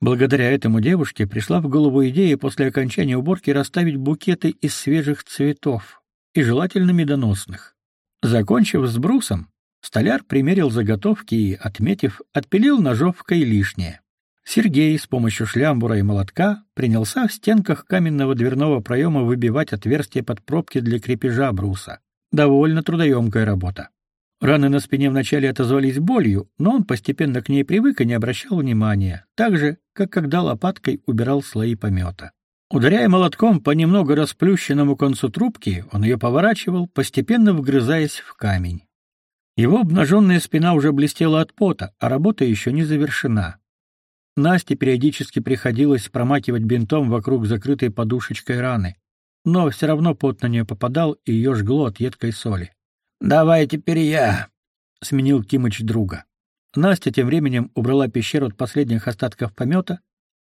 Благодаря этому девушке пришла в голову идея после окончания уборки расставить букеты из свежих цветов, и желательно медоносных. Закончив с брусом, столяр примерил заготовки и, отметив, отпилил ножовкой лишнее. Сергей с помощью шлямбура и молотка принялся в стенках каменного дверного проема выбивать отверстия под пробки для крепежа бруса. Довольно трудоемкая работа. Раны на спине вначале отозвались болью, но он постепенно к ней привык и не обращал внимания, так же, как когда лопаткой убирал слои помета. Ударяя молотком по немного расплющенному концу трубки, он ее поворачивал, постепенно вгрызаясь в камень. Его обнаженная спина уже блестела от пота, а работа еще не завершена. Насте периодически приходилось промакивать бинтом вокруг закрытой подушечкой раны, но все равно пот на нее попадал, и ее жгло от едкой соли. «Давай теперь я», — сменил Кимыч друга. Настя тем временем убрала пещеру от последних остатков помета,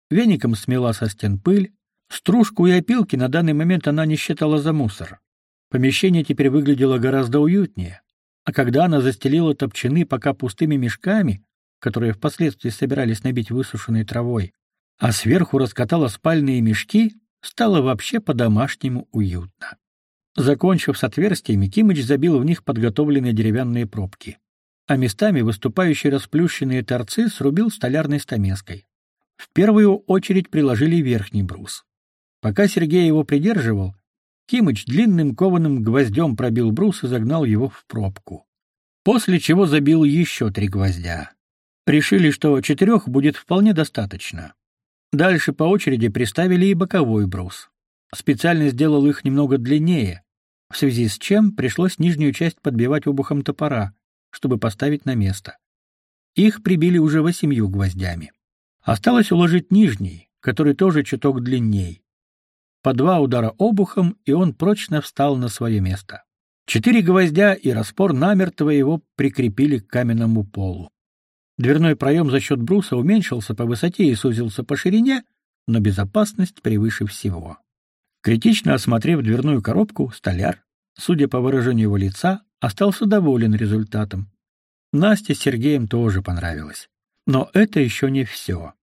веником смела со стен пыль, стружку и опилки на данный момент она не считала за мусор. Помещение теперь выглядело гораздо уютнее, а когда она застелила топчаны пока пустыми мешками, которые впоследствии собирались набить высушенной травой, а сверху раскатала спальные мешки, стало вообще по-домашнему уютно. Закончив с отверстиями, Кимыч забил в них подготовленные деревянные пробки, а местами выступающие расплющенные торцы срубил столярной стамеской. В первую очередь приложили верхний брус. Пока Сергей его придерживал, Кимыч длинным кованым гвоздем пробил брус и загнал его в пробку. После чего забил еще три гвоздя. Решили, что четырех будет вполне достаточно. Дальше по очереди приставили и боковой брус. Специально сделал их немного длиннее, в связи с чем пришлось нижнюю часть подбивать обухом топора, чтобы поставить на место. Их прибили уже восемью гвоздями. Осталось уложить нижний, который тоже чуток длинней. По два удара обухом, и он прочно встал на свое место. Четыре гвоздя и распор намертво его прикрепили к каменному полу. Дверной проем за счет бруса уменьшился по высоте и сузился по ширине, но безопасность превыше всего. Критично осмотрев дверную коробку, столяр, судя по выражению его лица, остался доволен результатом. Насте с Сергеем тоже понравилось. Но это еще не все.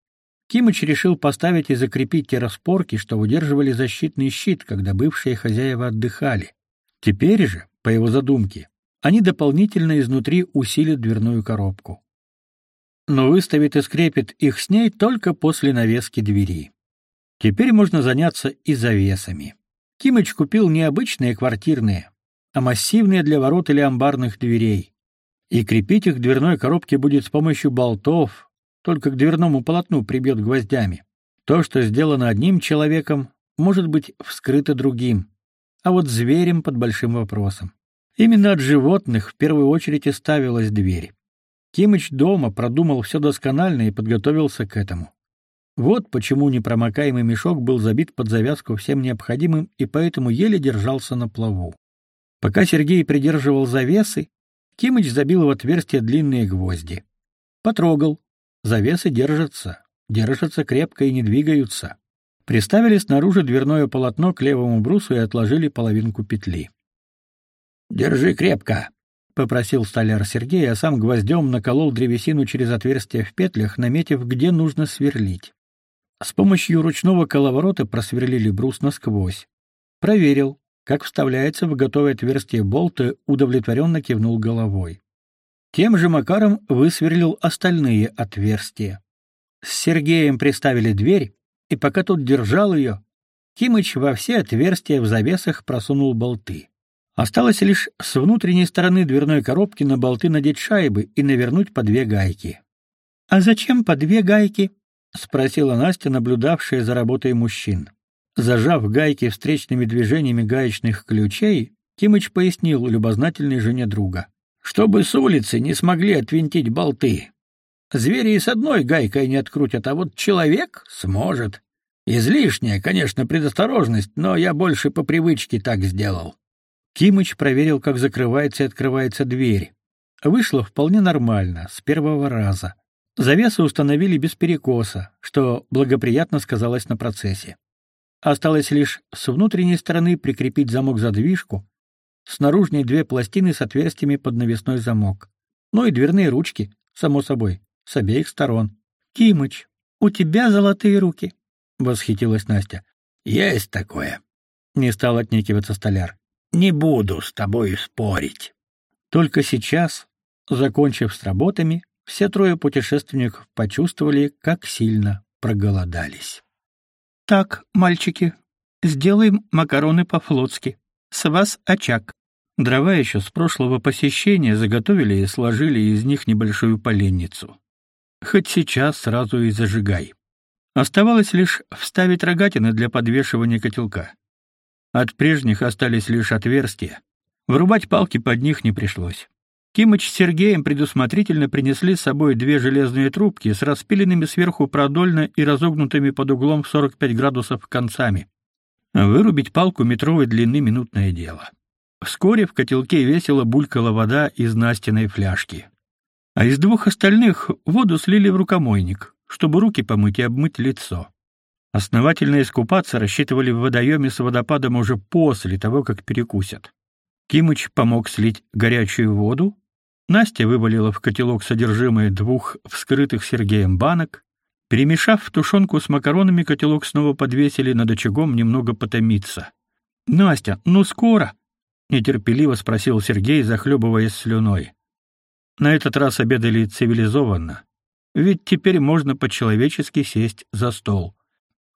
Кимыч решил поставить и закрепить те распорки, что удерживали защитный щит, когда бывшие хозяева отдыхали. Теперь же, по его задумке, они дополнительно изнутри усилят дверную коробку. Но выставит и скрепит их с ней только после навески двери. Теперь можно заняться и завесами. Кимыч купил не обычные квартирные, а массивные для ворот или амбарных дверей. И крепить их к дверной коробке будет с помощью болтов, только к дверному полотну прибьет гвоздями. То, что сделано одним человеком, может быть вскрыто другим, а вот зверем под большим вопросом. Именно от животных в первую очередь и ставилась дверь. Кимыч дома продумал все досконально и подготовился к этому. Вот почему непромокаемый мешок был забит под завязку всем необходимым и поэтому еле держался на плаву. Пока Сергей придерживал завесы, Кимыч забил в отверстие длинные гвозди. Потрогал. Завесы держатся, держатся крепко и не двигаются. Приставили снаружи дверное полотно к левому брусу и отложили половинку петли. Держи крепко, попросил столяр Сергей, а сам гвоздем наколол древесину через отверстие в петлях, наметив, где нужно сверлить. С помощью ручного коловорота просверлили брус насквозь. Проверил, как вставляется в готовое отверстие болт и удовлетворенно кивнул головой. Тем же макаром высверлил остальные отверстия. С Сергеем приставили дверь, и пока тот держал ее, Кимыч во все отверстия в завесах просунул болты. Осталось лишь с внутренней стороны дверной коробки на болты надеть шайбы и навернуть по две гайки. «А зачем по две гайки?» — спросила Настя, наблюдавшая за работой мужчин. Зажав гайки встречными движениями гаечных ключей, Кимыч пояснил любознательной жене друга. «Чтобы с улицы не смогли отвинтить болты. Звери и с одной гайкой не открутят, а вот человек сможет. Излишняя, конечно, предосторожность, но я больше по привычке так сделал. Кимыч проверил, как закрывается и открывается дверь. Вышло вполне нормально, с первого раза. Завесы установили без перекоса, что благоприятно сказалось на процессе. Осталось лишь с внутренней стороны прикрепить замок-задвижку, с наружной две пластины с отверстиями под навесной замок. Ну и дверные ручки, само собой, с обеих сторон. «Кимыч, у тебя золотые руки!» — восхитилась Настя. «Есть такое!» — не стал отнекиваться столяр. Не буду с тобой спорить. Только сейчас, закончив с работами, все трое путешественников почувствовали, как сильно проголодались. Так, мальчики, сделаем макароны по-флотски. С вас очаг. Дрова еще с прошлого посещения заготовили и сложили из них небольшую поленницу. Хоть сейчас сразу и зажигай. Оставалось лишь вставить рогатины для подвешивания котелка. От прежних остались лишь отверстия. Врубать палки под них не пришлось. Кимыч с Сергеем предусмотрительно принесли с собой две железные трубки с распиленными сверху продольно и разогнутыми под углом в 45 градусов концами. Вырубить палку метровой длины минутное дело. Вскоре в котелке весело булькала вода из Настиной фляжки. А из двух остальных воду слили в рукомойник, чтобы руки помыть и обмыть лицо. Основательно искупаться рассчитывали в водоеме с водопадом уже после того, как перекусят. Кимыч помог слить горячую воду, Настя вывалила в котелок содержимое двух вскрытых Сергеем банок, перемешав тушенку с макаронами, котелок снова подвесили над очагом немного потомиться. «Настя, ну скоро!» — нетерпеливо спросил Сергей, захлебываясь слюной. На этот раз обедали цивилизованно, ведь теперь можно по-человечески сесть за стол.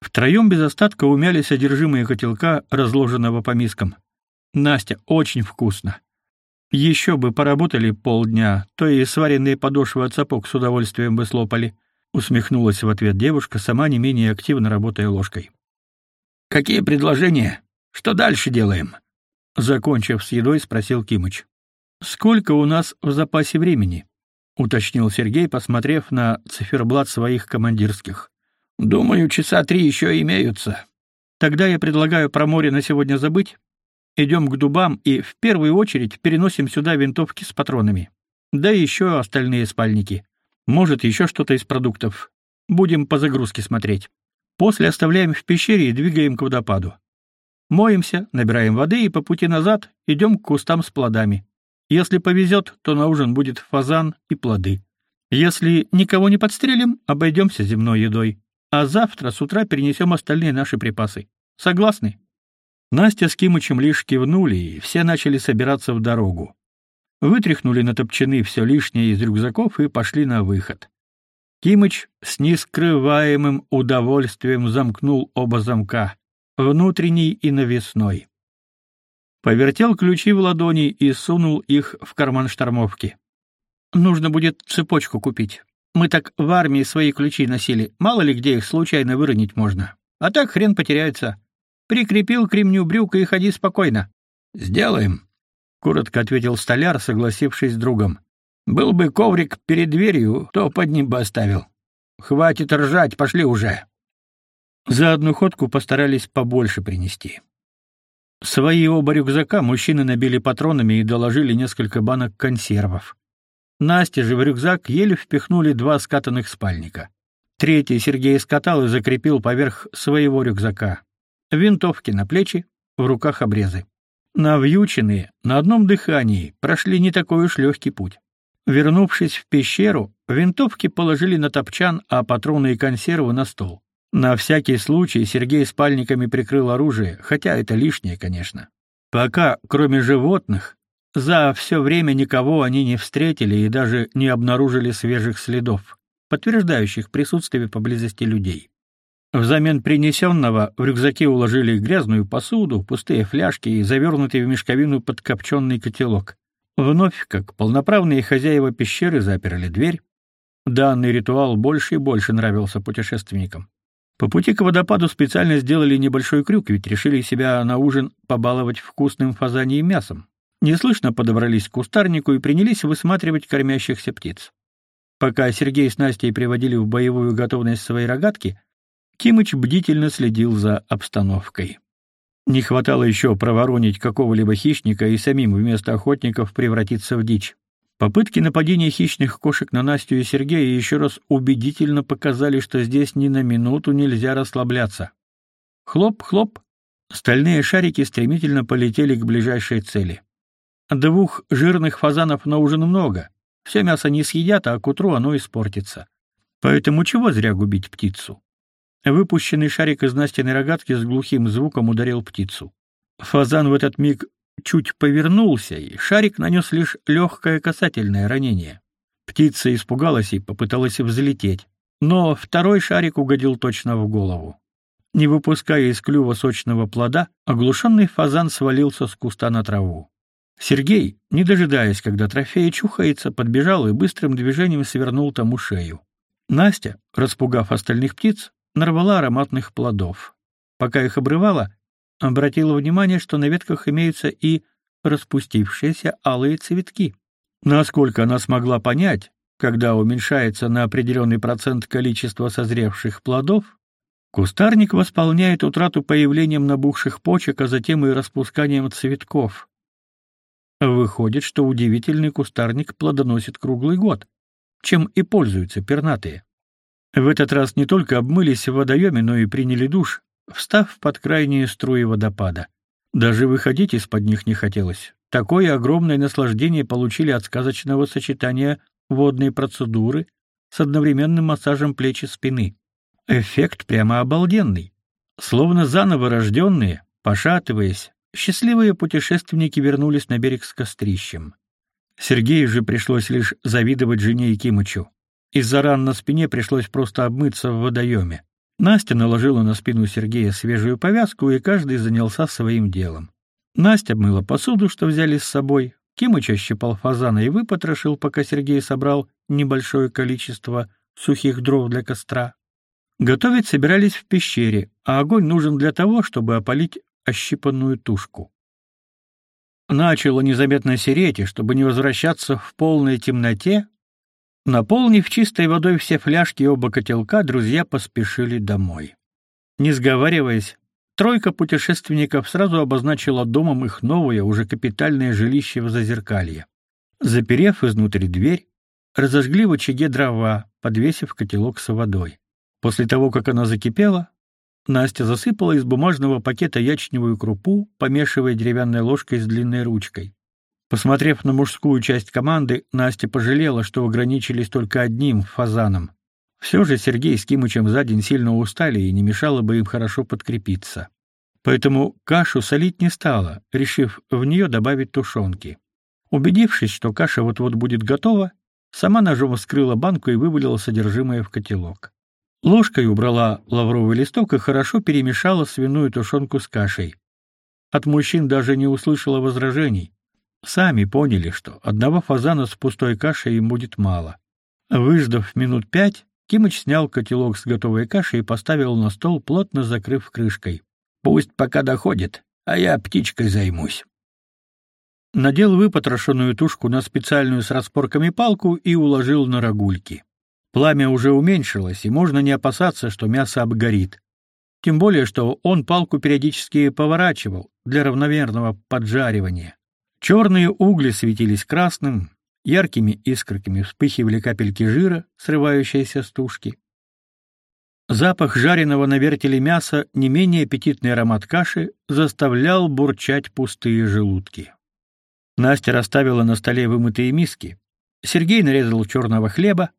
Втроем без остатка умяли содержимое котелка, разложенного по мискам. Настя, очень вкусно. Еще бы поработали полдня, то и сваренные подошвы от сапог с удовольствием бы слопали, усмехнулась в ответ девушка, сама не менее активно работая ложкой. Какие предложения? Что дальше делаем? Закончив с едой, спросил Кимыч. Сколько у нас в запасе времени? уточнил Сергей, посмотрев на циферблат своих командирских. Думаю, часа три еще имеются. Тогда я предлагаю про море на сегодня забыть. Идем к дубам и в первую очередь переносим сюда винтовки с патронами. Да и еще остальные спальники. Может, еще что-то из продуктов. Будем по загрузке смотреть. После оставляем в пещере и двигаем к водопаду. Моемся, набираем воды и по пути назад идем к кустам с плодами. Если повезет, то на ужин будет фазан и плоды. Если никого не подстрелим, обойдемся земной едой. А завтра с утра перенесем остальные наши припасы. Согласны? Настя с Кимычем лишь кивнули, и все начали собираться в дорогу. Вытряхнули на топчаны все лишнее из рюкзаков и пошли на выход. Кимыч с нескрываемым удовольствием замкнул оба замка, внутренний и навесной. Повертел ключи в ладони и сунул их в карман штормовки. Нужно будет цепочку купить. Мы так в армии свои ключи носили, мало ли где их случайно выронить можно. А так хрен потеряется. Прикрепил к ремню брюка и ходи спокойно. Сделаем, коротко ответил столяр, согласившись с другом. Был бы коврик перед дверью, то под ним бы оставил. Хватит ржать, пошли уже. За одну ходку постарались побольше принести. Свои оба рюкзака мужчины набили патронами и доложили несколько банок консервов. Насте же в рюкзак еле впихнули два скатанных спальника. Третий Сергей скатал и закрепил поверх своего рюкзака винтовки на плечи, в руках обрезы. Навьюченные на одном дыхании прошли не такой уж легкий путь. Вернувшись в пещеру, винтовки положили на топчан, а патроны и консервы на стол. На всякий случай Сергей спальниками прикрыл оружие, хотя это лишнее, конечно. Пока, кроме животных, за все время никого они не встретили и даже не обнаружили свежих следов, подтверждающих присутствие поблизости людей. Взамен принесенного в рюкзаке уложили грязную посуду, пустые фляжки и завернутый в мешковину подкопченный котелок. Вновь, как полноправные хозяева пещеры, заперли дверь. Данный ритуал больше и больше нравился путешественникам. По пути к водопаду специально сделали небольшой крюк, ведь решили себя на ужин побаловать вкусным фазанием мясом. Неслышно подобрались к кустарнику и принялись высматривать кормящихся птиц. Пока Сергей с Настей приводили в боевую готовность свои рогатки, Кимыч бдительно следил за обстановкой. Не хватало еще проворонить какого-либо хищника и самим вместо охотников превратиться в дичь. Попытки нападения хищных кошек на Настю и Сергея еще раз убедительно показали, что здесь ни на минуту нельзя расслабляться. Хлоп-хлоп, стальные шарики стремительно полетели к ближайшей цели. Двух жирных фазанов на ужин много. Все мясо не съедят, а к утру оно испортится. Поэтому чего зря губить птицу? Выпущенный шарик из Настиной рогатки с глухим звуком ударил птицу. Фазан в этот миг чуть повернулся, и шарик нанес лишь легкое касательное ранение. Птица испугалась и попыталась взлететь, но второй шарик угодил точно в голову. Не выпуская из клюва сочного плода, оглушенный фазан свалился с куста на траву. Сергей, не дожидаясь, когда трофей чухается, подбежал и быстрым движением свернул тому шею. Настя, распугав остальных птиц, нарвала ароматных плодов. Пока их обрывала, обратила внимание, что на ветках имеются и распустившиеся алые цветки. Насколько она смогла понять, когда уменьшается на определенный процент количество созревших плодов, кустарник восполняет утрату появлением набухших почек, а затем и распусканием цветков. Выходит, что удивительный кустарник плодоносит круглый год, чем и пользуются пернатые. В этот раз не только обмылись в водоеме, но и приняли душ, встав под крайние струи водопада. Даже выходить из-под них не хотелось. Такое огромное наслаждение получили от сказочного сочетания водной процедуры с одновременным массажем плеч и спины. Эффект прямо обалденный. Словно заново рожденные, пошатываясь, счастливые путешественники вернулись на берег с кострищем. Сергею же пришлось лишь завидовать жене и Кимычу. Из-за ран на спине пришлось просто обмыться в водоеме. Настя наложила на спину Сергея свежую повязку, и каждый занялся своим делом. Настя мыла посуду, что взяли с собой, Кимыч ощипал фазана и выпотрошил, пока Сергей собрал небольшое количество сухих дров для костра. Готовить собирались в пещере, а огонь нужен для того, чтобы опалить ощипанную тушку. Начало незаметно сереть, и чтобы не возвращаться в полной темноте, наполнив чистой водой все фляжки и оба котелка, друзья поспешили домой. Не сговариваясь, тройка путешественников сразу обозначила домом их новое, уже капитальное жилище в Зазеркалье. Заперев изнутри дверь, разожгли в очаге дрова, подвесив котелок с водой. После того, как она закипела, Настя засыпала из бумажного пакета ячневую крупу, помешивая деревянной ложкой с длинной ручкой. Посмотрев на мужскую часть команды, Настя пожалела, что ограничились только одним фазаном. Все же Сергей с Кимычем за день сильно устали и не мешало бы им хорошо подкрепиться. Поэтому кашу солить не стала, решив в нее добавить тушенки. Убедившись, что каша вот-вот будет готова, сама ножом вскрыла банку и вывалила содержимое в котелок. Ложкой убрала лавровый листок и хорошо перемешала свиную тушенку с кашей. От мужчин даже не услышала возражений. Сами поняли, что одного фазана с пустой кашей им будет мало. Выждав минут пять, Кимыч снял котелок с готовой кашей и поставил на стол, плотно закрыв крышкой. «Пусть пока доходит, а я птичкой займусь». Надел выпотрошенную тушку на специальную с распорками палку и уложил на рогульки. Пламя уже уменьшилось, и можно не опасаться, что мясо обгорит. Тем более, что он палку периодически поворачивал для равномерного поджаривания. Черные угли светились красным, яркими искорками вспыхивали капельки жира, срывающиеся с тушки. Запах жареного на вертеле мяса, не менее аппетитный аромат каши заставлял бурчать пустые желудки. Настя расставила на столе вымытые миски. Сергей нарезал черного хлеба,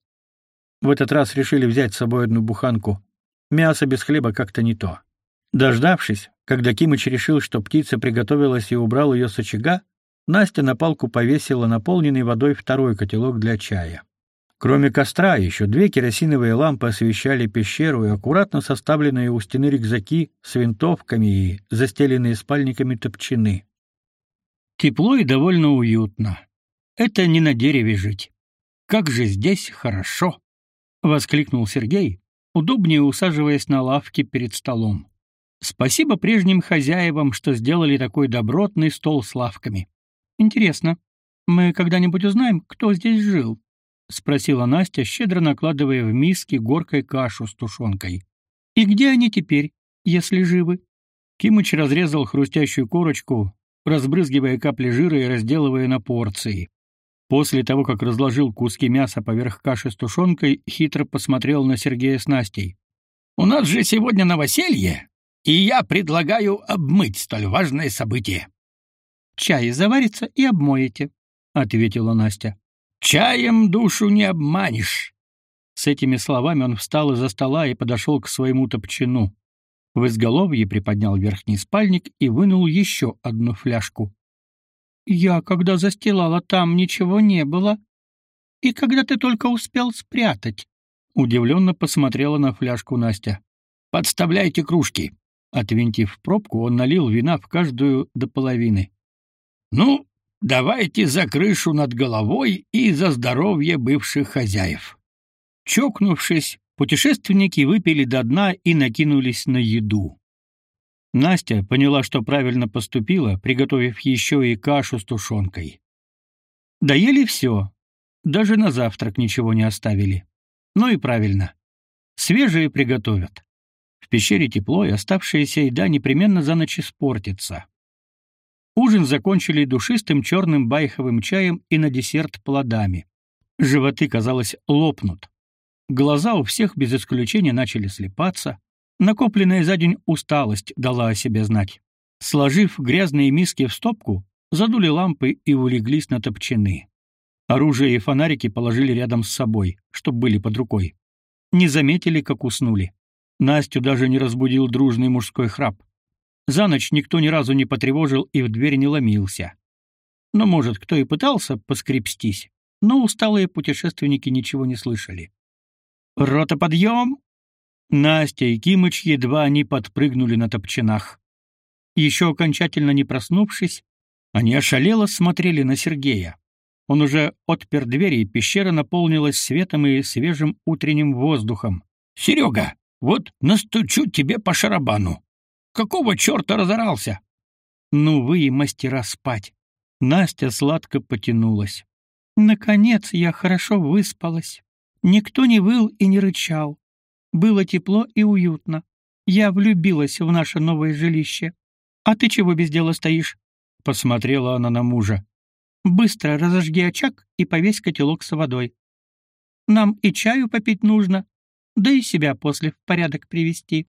в этот раз решили взять с собой одну буханку. Мясо без хлеба как-то не то. Дождавшись, когда Кимыч решил, что птица приготовилась и убрал ее с очага, Настя на палку повесила наполненный водой второй котелок для чая. Кроме костра, еще две керосиновые лампы освещали пещеру и аккуратно составленные у стены рюкзаки с винтовками и застеленные спальниками топчины. Тепло и довольно уютно. Это не на дереве жить. Как же здесь хорошо воскликнул Сергей, удобнее усаживаясь на лавке перед столом. Спасибо прежним хозяевам, что сделали такой добротный стол с лавками. Интересно, мы когда-нибудь узнаем, кто здесь жил? спросила Настя, щедро накладывая в миски горкой кашу с тушенкой. И где они теперь, если живы? Кимыч разрезал хрустящую корочку, разбрызгивая капли жира и разделывая на порции. После того, как разложил куски мяса поверх каши с тушенкой, хитро посмотрел на Сергея с Настей. «У нас же сегодня новоселье, и я предлагаю обмыть столь важное событие». «Чай заварится и обмоете», — ответила Настя. «Чаем душу не обманешь». С этими словами он встал из-за стола и подошел к своему топчину. В изголовье приподнял верхний спальник и вынул еще одну фляжку. Я, когда застилала там, ничего не было. И когда ты только успел спрятать? Удивленно посмотрела на фляжку Настя. Подставляйте кружки. Отвинтив пробку, он налил вина в каждую до половины. Ну, давайте за крышу над головой и за здоровье бывших хозяев. Чокнувшись, путешественники выпили до дна и накинулись на еду. Настя поняла, что правильно поступила, приготовив еще и кашу с тушенкой. Доели все, даже на завтрак ничего не оставили. Ну и правильно. Свежие приготовят. В пещере тепло, и оставшаяся еда непременно за ночь испортится. Ужин закончили душистым черным байховым чаем и на десерт плодами. Животы, казалось, лопнут. Глаза у всех без исключения начали слепаться, Накопленная за день усталость дала о себе знать. Сложив грязные миски в стопку, задули лампы и улеглись на топчаны. Оружие и фонарики положили рядом с собой, чтоб были под рукой. Не заметили, как уснули. Настю даже не разбудил дружный мужской храп. За ночь никто ни разу не потревожил и в дверь не ломился. Но, может, кто и пытался поскребстись, но усталые путешественники ничего не слышали. «Рота, подъем!» Настя и Кимыч едва не подпрыгнули на топчинах. Еще окончательно не проснувшись, они ошалело смотрели на Сергея. Он уже отпер двери, и пещера наполнилась светом и свежим утренним воздухом. «Серега, вот настучу тебе по шарабану. Какого черта разорался?» «Ну вы и мастера спать!» Настя сладко потянулась. «Наконец я хорошо выспалась. Никто не выл и не рычал. Было тепло и уютно. Я влюбилась в наше новое жилище. А ты чего без дела стоишь?» Посмотрела она на мужа. «Быстро разожги очаг и повесь котелок с водой. Нам и чаю попить нужно, да и себя после в порядок привести.